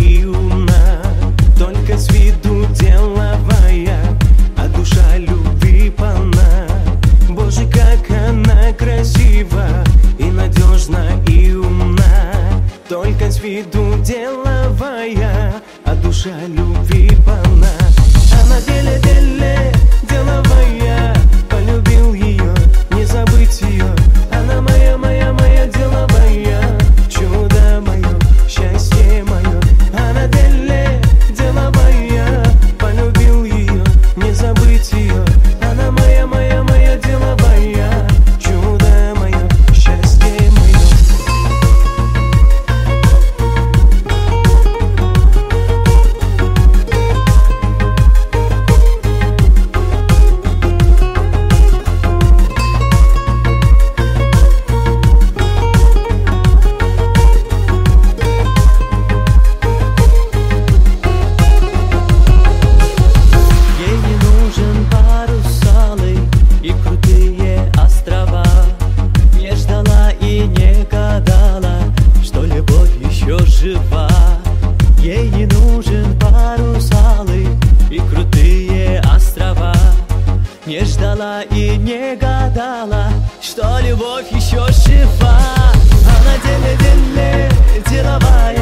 и умна только с виду деловая а душа любви полна. Боже как она красива и надежна и умна только с виду деловая а душа любви полна. Она деле деле верила и не гадала Что любовь еще жива. Она деле-деле деловая.